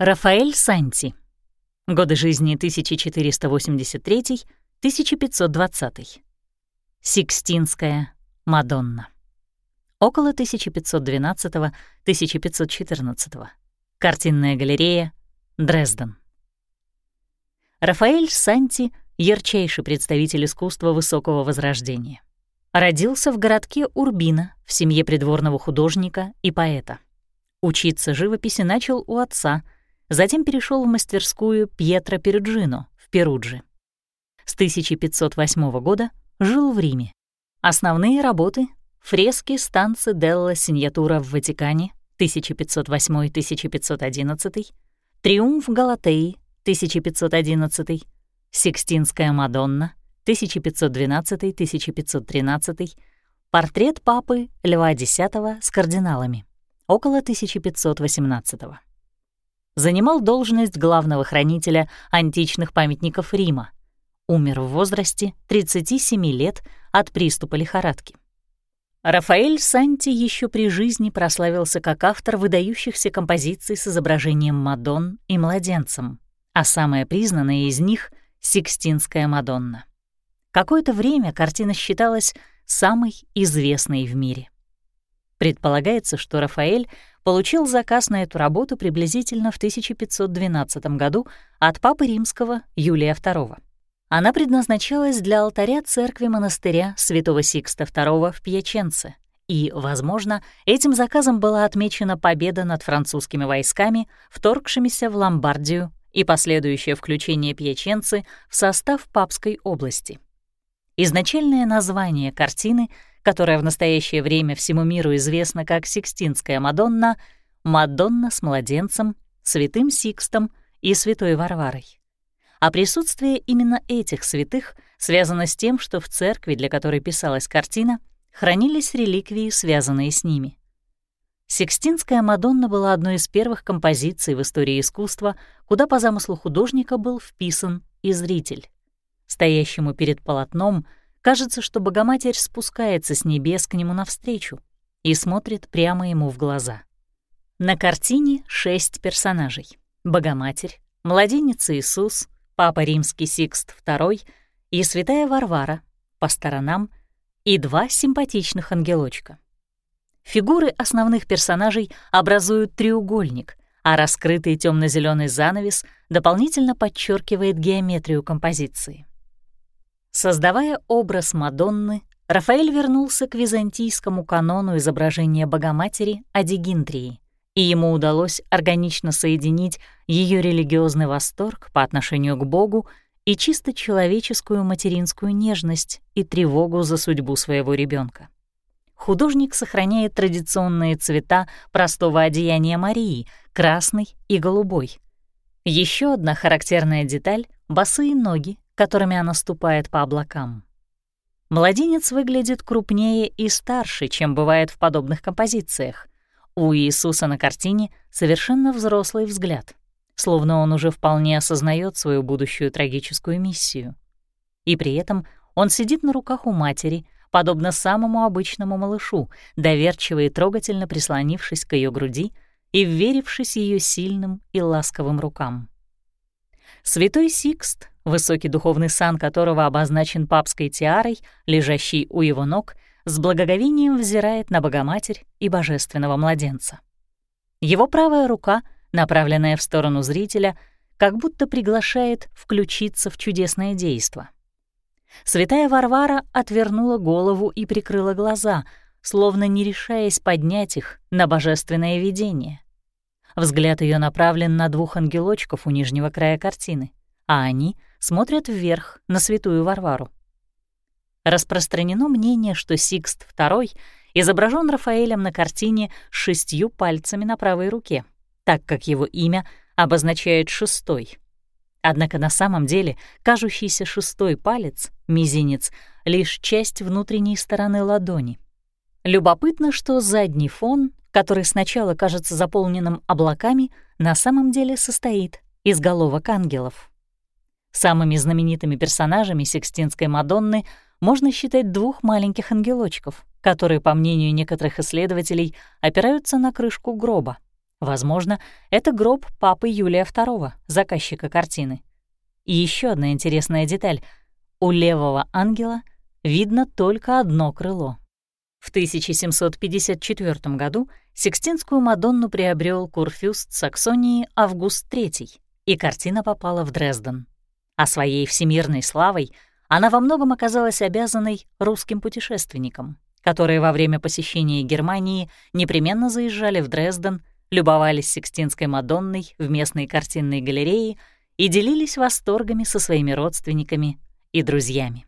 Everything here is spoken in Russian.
Рафаэль Санти. Годы жизни 1483-1520. Сикстинская Мадонна. Около 1512-1514. Картинная галерея, Дрезден. Рафаэль Санти — ярчайший представитель искусства высокого возрождения. Родился в городке Урбина в семье придворного художника и поэта. Учиться живописи начал у отца, затем перешел в мастерскую Пьетро Перуджино в Перудже. С 1508 года жил в Риме. Основные работы — фрески станции Делла Синьятура в Ватикане 1508-1511, Триумф Галатеи 1511, Сикстинская Мадонна 1512-1513, портрет папы Льва X с кардиналами около 1518 -го. Занимал должность главного хранителя античных памятников Рима. Умер в возрасте 37 лет от приступа лихорадки. Рафаэль Санти еще при жизни прославился как автор выдающихся композиций с изображением Мадон и младенцем, а самая признанная из них — Сикстинская Мадонна. Какое-то время картина считалась самой известной в мире. Предполагается, что Рафаэль получил заказ на эту работу приблизительно в 1512 году от папы римского Юлия II. Она предназначалась для алтаря церкви монастыря святого Сикста II в Пьяченце, и, возможно, этим заказом была отмечена победа над французскими войсками, вторгшимися в Ломбардию и последующее включение Пьяченцы в состав Папской области. Изначальное название картины, которое в настоящее время всему миру известно как Сикстинская Мадонна, Мадонна с младенцем, святым Сикстом и святой Варварой а присутствие именно этих святых связано с тем, что в церкви, для которой писалась картина, хранились реликвии, связанные с ними. Сикстинская Мадонна была одной из первых композиций в истории искусства, куда по замыслу художника был вписан и зритель. Стоящему перед полотном кажется, что Богоматерь спускается с небес к нему навстречу и смотрит прямо ему в глаза. На картине шесть персонажей — Богоматерь, младенец Иисус, Папа Римский Сикст II и Святая Варвара по сторонам и два симпатичных ангелочка. Фигуры основных персонажей образуют треугольник, а раскрытый темно зеленый занавес дополнительно подчеркивает геометрию композиции. Создавая образ Мадонны, Рафаэль вернулся к византийскому канону изображения Богоматери Адигинтрии, и ему удалось органично соединить ее религиозный восторг по отношению к Богу и чисто человеческую материнскую нежность и тревогу за судьбу своего ребенка. Художник сохраняет традиционные цвета простого одеяния Марии — красный и голубой. Еще одна характерная деталь — босые ноги, которыми она ступает по облакам. Младенец выглядит крупнее и старше, чем бывает в подобных композициях — у Иисуса на картине совершенно взрослый взгляд, словно он уже вполне осознает свою будущую трагическую миссию. И при этом он сидит на руках у матери, подобно самому обычному малышу, доверчиво и трогательно прислонившись к ее груди и вверившись ее сильным и ласковым рукам. Святой Сикст, высокий духовный сан которого обозначен папской тиарой, лежащий у его ног — с благоговением взирает на Богоматерь и божественного младенца. Его правая рука, направленная в сторону зрителя, как будто приглашает включиться в чудесное действо. Святая Варвара отвернула голову и прикрыла глаза, словно не решаясь поднять их на божественное видение. Взгляд ее направлен на двух ангелочков у нижнего края картины, а они смотрят вверх на святую Варвару. Распространено мнение, что Сикст II изображен Рафаэлем на картине с шестью пальцами на правой руке, так как его имя обозначает «шестой». Однако на самом деле кажущийся шестой палец, мизинец, лишь часть внутренней стороны ладони. Любопытно, что задний фон, который сначала кажется заполненным облаками, на самом деле состоит из головок ангелов. Самыми знаменитыми персонажами Сикстинской Мадонны — можно считать двух маленьких ангелочков, которые, по мнению некоторых исследователей, опираются на крышку гроба, Возможно, это гроб папы Юлия II, заказчика картины. И еще одна интересная деталь. У левого ангела видно только одно крыло. В 1754 году Сикстинскую Мадонну приобрел курфюст Саксонии Август III, и картина попала в Дрезден. А своей всемирной славой она во многом оказалась обязанной русским путешественникам, которые во время посещения Германии непременно заезжали в Дрезден, любовались Сикстинской Мадонной в местной картинной галерее и делились восторгами со своими родственниками и друзьями.